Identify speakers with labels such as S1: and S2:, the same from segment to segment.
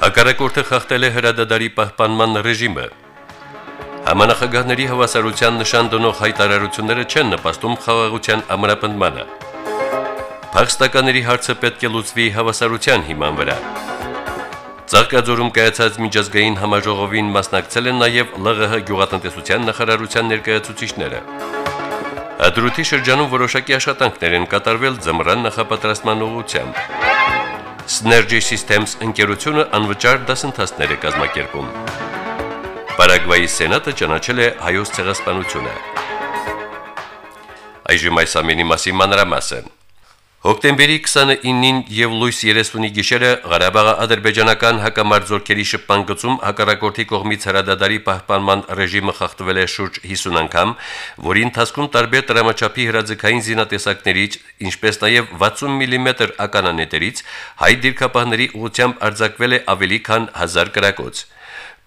S1: Հակառակորդը խախտել է հրադադարի պահպանման ռեժիմը։ Համանախագահների հավասարության նշան դնող հայտարարությունները չեն նպաստում խաղաղության ամրապնդմանը։ Փախստականների հարցը պետք է լուծվի հավասարության հիման վրա։ Ցաղկաձորում կայացած միջազգային համաժողովին մասնակցել են նաև ԼՂՀ գյուղատնտեսության նախարարության ներկայացուցիչները։ Ադրութի շրջանում որոշակի աշխատանքներ են կատարվել ձմռան նախապատրաստման ուղղությամբ։ Synergy Systems ընկերությունը անվճար դասընթացներ է կազմակերպում։ Պարագվայի սենատը ճանաչել է հայոց ցեղասպանությունը։ Այժմ այս ամենի մասին մանրամասն։ Հոկտեմբերի 29-ին եւ լույս 30-ի գիշերը Ղարաբաղի ադրբեջանական հակամարտությունների շփման գծում հակառակորդի կողմից հրադադարի պահպանման ռեժիմը խախտվել է շուրջ 50 անգամ, որի ընթացքում տարբեր դրամաչափի հրաձգային զինատեսակներից, ինչպես նաեւ 60 մմ ականանետերից հայ դիրքապահների ուղությամբ արձակվել է ավելի քան 1000 կրակոց։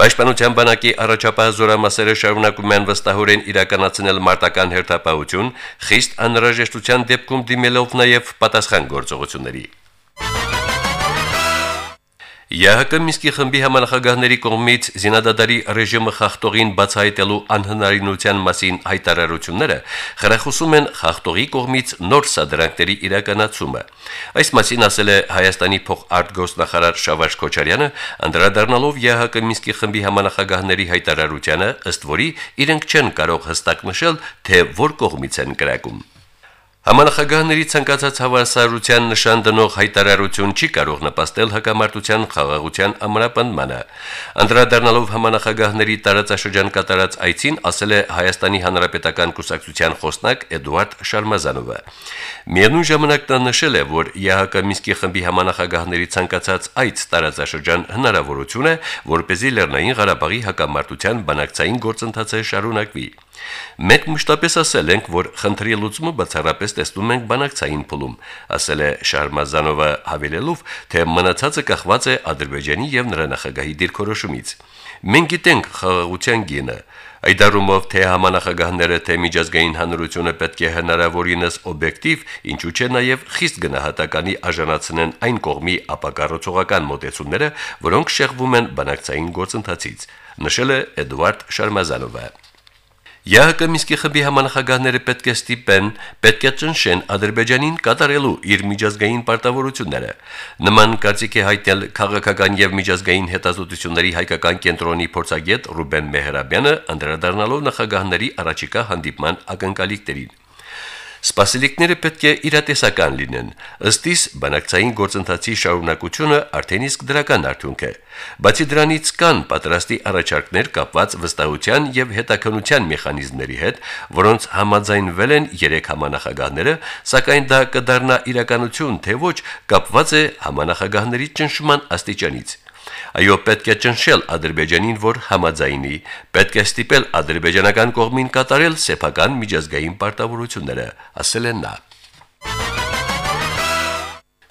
S1: Պաշտպանության բանակի առաջապահ զորամասերը շարունակում են վստահորեն իրականացնել մարտական հերթապահություն, խիստ անհրաժեշտության դեպքում դիմելով նաև պատասխան գործողությունների։ ԵՀԿ Միսկի խմբի համանախագահների կողմից զինադադարի ռեժիմը խախտողին բացահայտելու անհնարինության մասին հայտարարությունները խրախուսում են խախտողի կողմից նոր սադրանքների իրականացումը։ Այս մասին ասել է Հայաստանի փոխարտգործնախարար Շավարժ Քոչարյանը, անդրադառնալով ԵՀԿ Միսկի խմբի համանախագահների հայտարարությանը, ըստ որի իրենք չեն կարող հստակ նշել, թե որ կողմից են կրակում։ Համանախագահների ցանկացած հավասարության նշան դնող հայտարարություն չի կարող նպաստել հակամարտության խաղաղության ամրապնդմանը։ Անդրադառնալով համանախագահների տարածաշրջան կատարած այցին, ասել է Հայաստանի Հանրապետական Կուսակցության խոսնակ Էդուարդ Շարմազանովը։ Միևնույն ժամանակ նա նշել է, որ ԵՀԿ Միսկի խմբի համանախագահների ցանկացած այց տարածաշրջան հնարավորություն է, որ เป զի Լեռնային Ղարաբաղի հակամարտության բանակցային գործընթացը շարունակվի։ Մենք մշտապես ասել ենք, որ խնդրի լուծումը բացառապես տեսնում ենք բանակցային փուլում, ասել է Շարմազանովը հավելելով, թե մնացածը կախված է Ադրբեջանի եւ նրա նախագահի դիրքորոշումից։ Մենք գիտենք խաղաղության գինը, այդ առումով թե համանախագահները թե միջազգային հանրությունը պետք է հնարավորինս օբյեկտիվ, ինչու՞ չէ նաև խիստ գնահատականի արժանացնեն այն կողմի ապակառուցողական մոտեցումները, որոնք շեղվում են բանակցային գործընթացից, նշել է Էդուարդ Շարմազանովը։ ԵՀԿ Միսկի խմբի համանախագահները պետք է ստիպեն, պետք է ճնշեն Ադրբեջանին կատարելու իր միջազգային պարտավորությունները։ Նման կարծիք է հայտնել քաղաքական եւ միջազգային հետազոտությունների հայկական կենտրոնի փորձագետ Ռուբեն Մեհրաբյանը, անդրադառնալով նախագահների առաջիկա հանդիպման ակնկալիքներին։ Սպասելիքները պետք է իրատեսական լինեն։ Ըստ իս բանակցային գործընթացի շարունակությունը արդեն իսկ դրական արդյունք է։ Բացի դրանից կան պատրաստի առաջարկներ կապված վստահության եւ հետաքնության մեխանիզմների հետ, որոնց համաձայնվել են երեք համանախագահները, սակայն դա կդառնա իրականություն, թե ոչ, կապված է համանախագահների ճնշման աստիճանից։ Այո, պետք է ճնշել Ադրբեջանին, որ համաձայնի, պետք է ստիպել ադրբեջանական կողմին կատարել սեփական միջազգային պարտավորությունները, ասել են նա։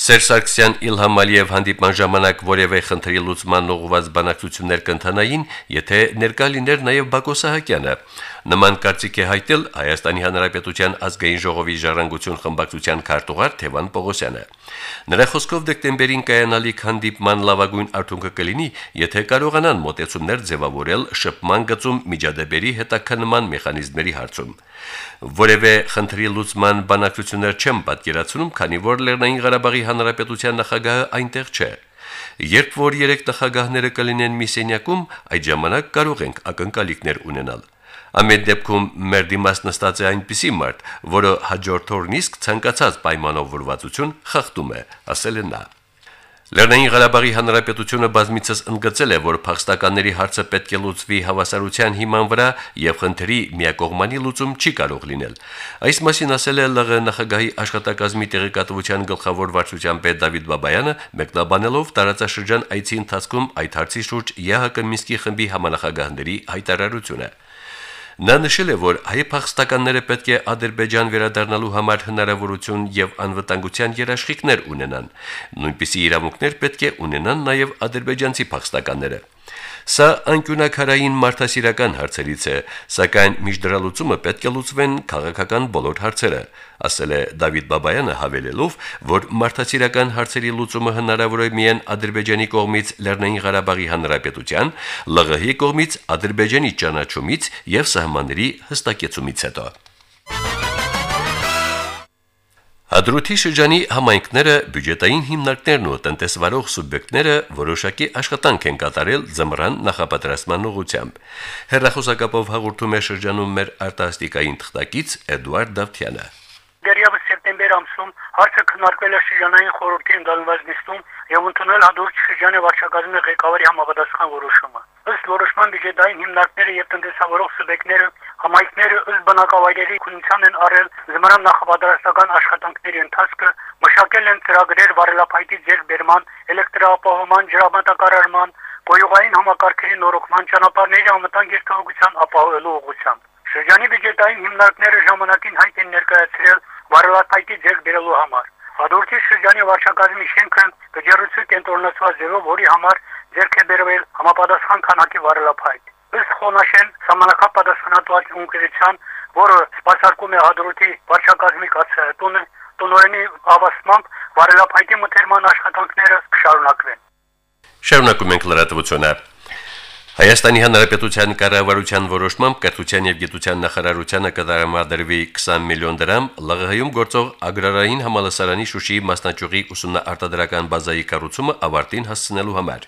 S1: Սերժ Սարգսյան Իլհամ Ալիև հանդիպման ժամանակ որևէ խնդրի լուծման ուղղված բանակցություններ կընթանային, եթե ներկա լիներ նաև Բակո Սահակյանը։ Նման կարծիք է հայտել Հայաստանի Հանրապետության ազգային ժողովի ժառանգություն խմբակցության քարտուղար Թևան Պողոսյանը։ Նրա խոսքով դեկտեմբերին կայանալիք հանդիպման լավագույն արդյունքը կլինի, եթե կարողանան մոտեցումներ ձևավորել շփման գծում միջադեպերի հետաքննման մեխանիզմների հարցում։ Որևէ խնդրի լուծման բանակցություններ չեմ պատկերացնում, քանի որ Լեռնային Ղարաբաղի Հանրապետության նախագահը այնտեղ չէ։ Երբ որ երեք նախագահները կլինեն Միսենյակում, այդ ժամանակ կարող ենք ակնկալիքներ ունենալ։ Ամեն դեպքում մեր դիմաց նստած է այնպիսի մարդ, որը հաջորդ օրն իսկ ցանկացած պայմանավորվածություն խախտում է, ասել է նա։ Լեռնային Ղարաբաղի Հանրապետությունը բազմիցս ընդգծել է, որ փախստականների հարցը պետք է լուծվի հավասարության հիման վրա եւ խնդրի միակողմանի լուծում չի կարող լինել։ Այս մասին ասել է ԼՂ նախագահի աշխատակազմի տեղեկատվության գլխավոր վարչության պետ Դավիթ Բաբայանը, մեկնաբանելով տարածաշրջան այցի ընթացքում այդ հարցի շուրջ ԵՀԿ Մինսկի խմբի համանախագահների հայտարարությունը։ Նա նշել է, որ հայ փախստականները պետք է Ադրբեջան վերադառնալու համար հնարավորություն եւ անվտանգության երաշխիքներ ունենան։ Նույնպիսի իրավունքներ պետք է ունենան նաեւ ադրբեջանցի փախստականները։ Սա անկյունակարային մարդասիրական հարցերից է, սակայն միջդրալուծումը պետք է լուծվեն քաղաքական բոլոր հարցերը, ասել է Դավիթ Բաբայանը հավելելով, որ մարդասիրական հարցերի լուծումը հնարավոր է միայն Ադրբեջանի կողմից Լեռնային Ղարաբաղի Հանրապետության, ԼՂՀ-ի կողմից Ադրբեջանի ճանաչումից եւ սահմանների հստակեցումից հետո։ Հադրութի շրջանի համայնքները, բյուջետային հիմնարկներն ու տնտեսվարող սուբյեկտները որոշակի աշխատանք են կատարել զմռան նախապատրաստման ուղղությամբ։ Հերրախոսակապով հաղորդում է շրջանում մեր արտասթիկային թղթակից Էդուարդ Դավթյանը։
S2: Դերևս սեպտեմբեր ամսում հարցը քննարկվել է շրջանային խորհրդի ընդդալված նիստում եւ ընդունել հաջորդ շրջանի վարչակազմի ղեկավարի համապատասխան որոշումը։ Ըստ որոշման բյուջետային հիմնարկները եւ տնտեսավորող սուբյեկտները համայնքները ըստ բնակավայրերի քունության են առել զմրան նախապատրաստական աշխատանքների ընթացքը, մշակել են ծրագրեր վարելափայտի ձեռբերման, էլեկտրապահովման, ջրամատակարարման, գոյուղային համակարգերի նորոգման, ճանապարհների անվտանգ երթևեկության ապահովելու ուղղությամբ։ Շրջանի բյուջետային հիմնարկները ժամանակին հայտ են ներկայացրել վարելափայտի ձեռբերելու համար։ Հադրութի շրջանի վարչակազմի շենքը գջերուցու կենտրոնացված ձևով, որի համար ձեռք է բերվել համապատասխան քանակի վարելափայտ։ Ըստ Խոնաշեն համանախապ պատասխանատվության ունկերության, որը սպասարկում է Հադրութի վարչակազմի կացատունը, տնօրենի ավաստմամբ վարելափայտի մթերման աշխատանքները կշարունակվեն։
S1: Շարունակում ենք լրատվությունը։ Հայաստանի Հանրապետության կառավարության որոշմամբ կրթության եւ գիտության նախարարությանը կդարամադրվի 20 միլիոն դրամ ԼՂՀ-ում գործող ագրարային համալսարանի Շուշիի մասնաճյուղի ուսումնաարտադրական բազայի կառուցումը ավարտին հասցնելու համար։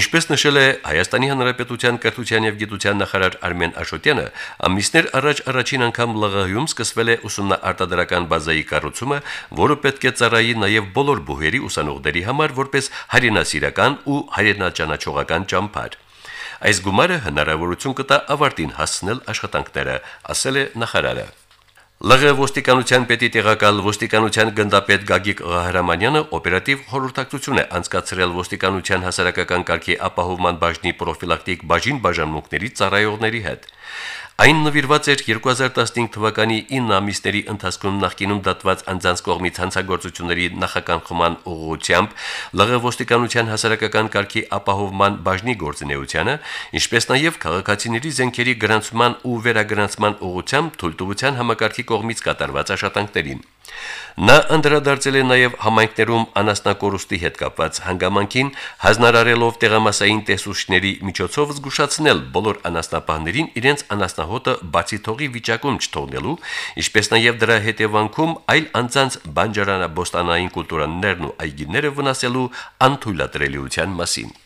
S1: Ինչպես նշել է Հայաստանի Հանրապետության կրթության եւ գիտության նախարար Արմեն Աշոտյանը, ամիսներ առաջ առաջին անգամ ԼՂՀ-ում սկսվել է ուսումնաարտադրական բազայի կառուցումը, որը պետք է ծառայի նաեւ բոլոր բուհերի ուսանողների համար որպես հայրենասիրական ու հայրենաճանաչողական ճամփար։ Այս գումարը հնարավորություն կտա ավարտին հասցնել աշխատանքները, ասել է նախարարը։ ԼՂ ոստիկանության պետի տեղակալ ոստիկանության գնդապետ Գագիկ Ղահրամանյանը օպերատիվ խորհրդակցություն է անցկացրել ոստիկանության հասարակական կարգի ապահովման բաժնի պրոֆիլակտիկ բաժին բաժանմունքների ծառայողների հետ։ Այն նվիրված էր 2015 թվականի 9 ամիսների ընթացքում նախկինում դատված անձանց կողմից հանցագործությունների նախականխման ուղղությամբ ԼՂ ոստիկանության հասարակական կարգի ապահովման բաժնի գործունեությանը, ինչպես նաև քաղաքացիների զենքերի գրանցման ու վերագրանցման ուղղությամբ թույլտվության համակարգի կողմից կատարված աշխատանքներին։ Նա անդրադարձել է նաև համայնքներում անասնակորուստի հետ կապված հանգամանքին, հանրարարելով տեղամասային տեսուչների միջոցով զգուշացնել բոլոր անասնապահներին իրենց անասնահոտը բացի թողի վիճակում չթողնելու, ինչպես նաև դրա հետևանքում այլ անձանց բանջարանաբոստանային կուլտուրաներն ու այգիները վնասելու անթույլատրելիության մասին։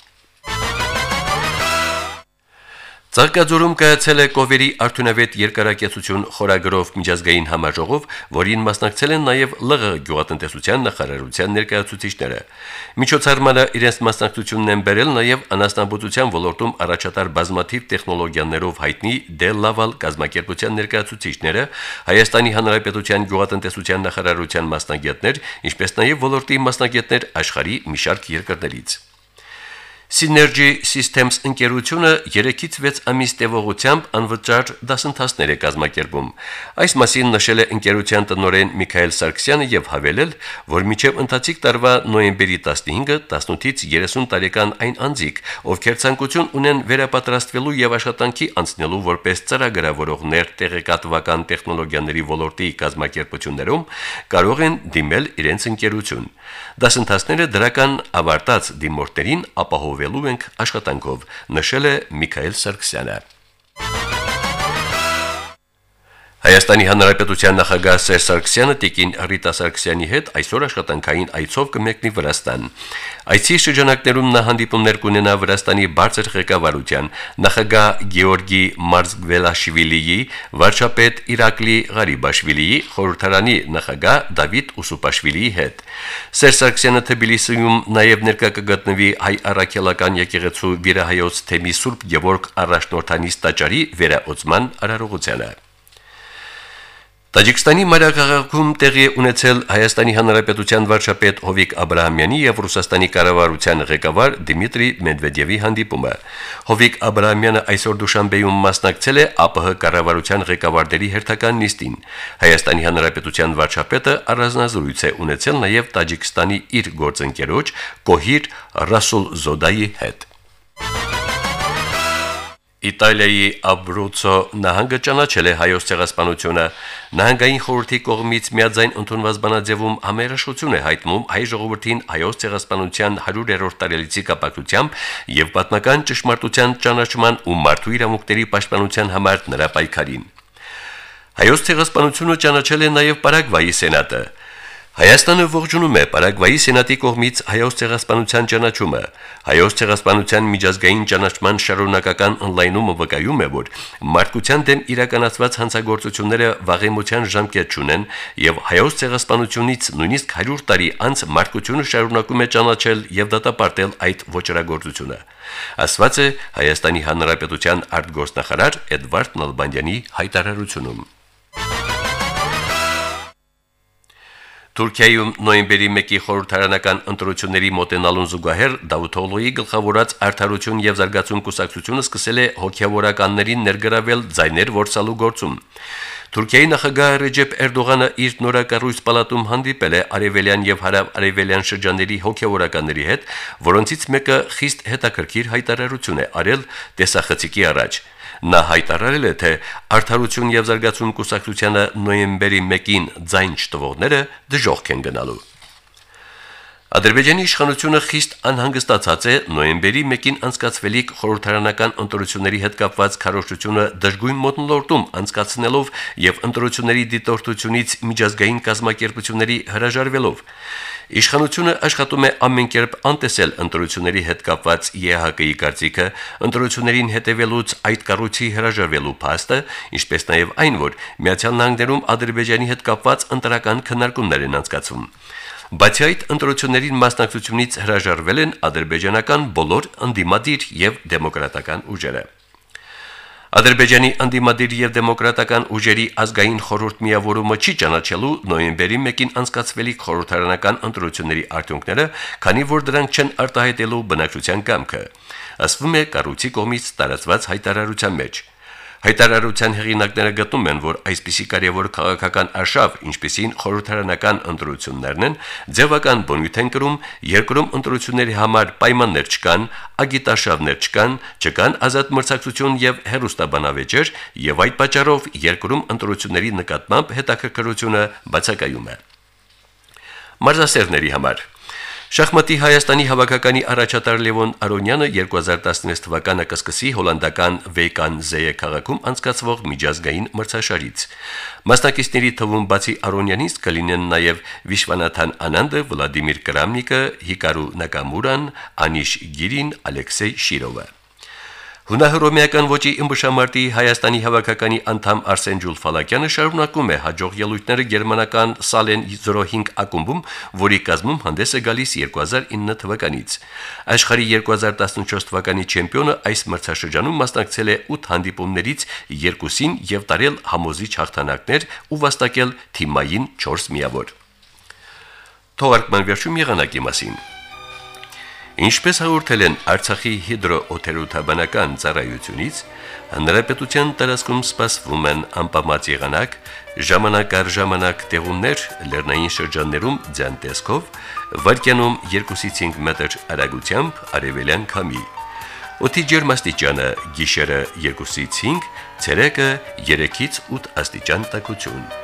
S1: Ցարկաձորում կայացել է կովերի արդյունավետ երկարակեցություն խորագրով միջազգային համաժողով, որին մասնակցել են նաև ԼՂ գյուղատնտեսության նախարարության ներկայացուցիչները։ Միջոցառմանը իրենց մասնակցությունն են բերել նաև անասնաբուծության ոլորտում առաջատար բազմաթիվ տեխնոլոգիաներով հայտնի Դելլավալ կազմակերպության ներկայացուցիչները, Հայաստանի Հանրապետության գյուղատնտեսության նախարարության մասնագետներ, ինչպես նաև ոլորտի մասնագետներ աշխարհի մի շարք երկրներից։ Synergy Systems ընկերությունը 3-ից 6 ամիս տևողությամբ անվճար դասընթացներ է կազմակերպում։ Այս մասին նշել է ընկերության տնօրեն Միքայել Սարգսյանը եւ հավելել, որ միջև ընթացիկ տարվա նոյեմբերի 15-ը 18-ից 30 տարեկան այն անձիկ, ովքեր ցանկություն ունեն վերապատրաստվելու եւ աշխատանքի անցնելու որպես ծրագրավորողներ տեղեկատվական տեխնոլոգիաների ոլորտի կազմակերպություններում, կարող են դիմել իրենց ընկերություն։ Դասընթացները դրական ավարտած դիմորդերին ապահով ապահովելու ենք աշխատանքով, նշել է Միքայել Սարգսյանը։ Հայաստանի Հանրապետության նախագահ Սերժ Սարգսյանը տիկին Ռիտա Սարգսյանի հետ այսօր աշխատանքային այցով կմեկնի Վրաստան։ Այցի շրջանակներում նա հանդիպումներ կունենա Վրաստանի բարձր ղեկավարության նախագահ Գեորգի Մարզգվելաշվիլիի, վարչապետ Իրակլի Ղարիբաշվիլիի, խորհրդարանի նախագահ Դավիթ Ուսուպաշվիլիի հետ։ Սերժ Սարգսյանը Թբիլիսիում նաև ներկա կգտնվի հայ առաքելական եկեղեցու Վիրահայոց թեմի Սուրբ Գևորգ առաջնորդանից տաճարի վերաօծման արարողությանը։ Տաջիկստանի մայրաքաղաքում տեղի ունեցել Հայաստանի Հանրապետության վարչապետ Հովիկ Աբ รา համյանի եւ Ռուսաստանի կառավարության ղեկավար Դիմիտրի Մեդվեդևի հանդիպումը։ Հովիկ Աբ รา համյանը այսօր Դուշանբեում մասնակցել է ԱՊՀ կառավարության ղեկավարների հերթական նիստին։ Հայաստանի Հանրապետության վարչապետը առանձնազրույց է ունեցել նաեւ Տաջիկստանի իր գործընկերոջ Կոհիր Ռասուլ Զոդայի հետ։ Իտալիայի Աբրուցո նահանգը ճանաչել է հայոց ցեղասպանությունը։ Նահանգային խորհրդի կողմից միաձայն ընդունված բանաձևում համերաշխություն է հայտնում հայ ժողովրդին հայոց ցեղասպանության 100-րդ տարելիցի կապակցությամբ եւ պատմական ճշմարտության ճանաչման ու մարդու իրավունքների պաշտպանության համար նրա պայքարին։ Հայոց ցեղասպանությունը ճանաչել է նաեւ Պարագվայի սենատը։ Հայաստանը ողջունում է Պարագվայի սենատի կողմից հայոց ցեղասպանության ճանաչումը։ Հայոց ցեղասպանության միջազգային ճանաչման շարունակական онլայնումը վկայում է, որ մարդկության դեմ իրականացված հանցագործությունները վաղեմության ժամկետ չունեն եւ հայոց ցեղասպանությունից նույնիսկ 100 տարի անց մարդկությունը շարունակում է ճանաչել եւ դատապարտել այդ ոչրագործությունը։ Ասված է Հայաստանի Հանրապետության արտգործնախարար Էդվարդ Նալբանդյանի հայտարարությունում։ Թուրքիայում նոյեմբերի 1-ի խորհրդարանական ընտրությունների մոտենալուն զուգահեռ Դավութօղլուի գլխավորած արդարություն եւ զարգացում կուսակցությունը սկսել է հոգեվորականներին ներգրավել ձայներ որսալու գործում։ Թուրքիայի նախագահ Ռեջեփ Էրդողանը իր նորակառույց պալատում հանդիպել է արևելյան եւ հարավ-արևելյան շրջանների հոգեվորականների հետ, որոնցից մեկը խիստ հետաքրքիր հայտարարություն է արել տեսախցիկի առաջ։ Նա հայտարարել է, թե Արդարություն եւ զարգացում կուսակցությանը նոյեմբերի 1-ին ձայն չտվողները դժոխք են գնալու։ Ադրբեջանի իշխանությունը խիստ անհանգստացած է նոյեմբերի 1-ին անցկացվելիք խորհրդարանական ընտրությունների հետ կապված քարոշչությունը դժգույն մոտնոլորտում անցկացնելով եւ ընտրությունների դիտորդությունից միջազգային կազմակերպությունների հրաժարվելով։ Իշխանությունը աշխատում է ամեն կերպ անտեսել ընտրությունների հետ կապված ԵՀԿ-ի կարծիքը, ընտրություններին հետևելուց այդ կառույցի հրաժարվելու փաստը, ինչպես նաև այն, որ Միացյալ Նահանգներում Ադրբեջանի հետ կապված ընտրական քննարկումներ են անցկացվում։ Բացի այդ, ընտրություններին մասնակցությունից հրաժարվել են ադրբեջանական բոլոր անդիմադիր եւ դեմոկրատական ուժերը։ Ադրբեջանի անդիմադիր եւ դեմոկրատական ուժերի ազգային խորհուրդ միավորումը չի ճանաչելու նոյեմբերի 1-ին անցկացվելիք խորհրդարանական ընտրությունների արդյունքները, քանի որ դրանք չեն արտահայտելու բնակչության կամքը։ Ասվում է կառույցի կողմից տարածված հայտարարության մեջ։ Հայտարարության հեղինակները գտնում են, որ այսպիսի կարևոր քաղաքական արշավ, ինչպիսին խորհրդարանական ընտրություններն են, ձևական բնույթ են կրում, երկրում ընտրությունների համար պայմաններ չկան, ագիտարշավներ չկան, չկան ազատ մրցակցություն եւ հերոստաբանավեճեր, եւ այդ պատճառով երկրում ընտրությունների նկատմամբ հետաքրքրությունը բացակայում է։ Մարզասերների համար Շախմատի Հայաստանի հավաքականի առաջատար Լևոն Արոնյանը 2016 թվականը կսկսի հոլանդական Վեյկան Զեյե քաղաքում անցկացվող միջազգային մրցաշարից։ Մասնակիցների թվում բացի Արոնյանից կլինեն նաև Վիշվանաթան Անանդը, Վլադիմիր Կրամնիկը, Հիկարու Նակամուրան, Անիշ Գիրին, Ալեքսեյ Շիրովը։ Հունահռոմեական ոճի ըմբշամարտի Հայաստանի հավաքականի անդամ Արսեն Ջուլֆալակյանը շարունակում է հաջող ելույթները գերմանական Սալեն 05 ակումբում, որի կազմում հանդես է գալիս 2009 թվականից։ Աշխարհի 2014 թվականի չեմպիոնը այս մրցաշրջանում մասնակցել է 8 հանդիպումներից 2-ին եւ տարել համոզիչ հաղթանակներ ու վաստակել թիմային 4 միավոր։ Թողարկման վերջում եղանակի մասին։ Ինչպես հաղորդել են Արցախի հիդրոօթերոթաբանական ծառայությունից, հնարապետության տարածքում սպասվում են անպամած եղանակ, ժամանակ առ ժամանակ տեղումներ լեռնային շրջաններում ձյան տեսքով, վարկյանում 2-ից 5 մետր արագությամբ արևելյան քամի։ Օդի ջերմաստիճանը՝ գիշերը 2-ից 5, ցերեկը 3-ից 8 աստիճան տաքություն։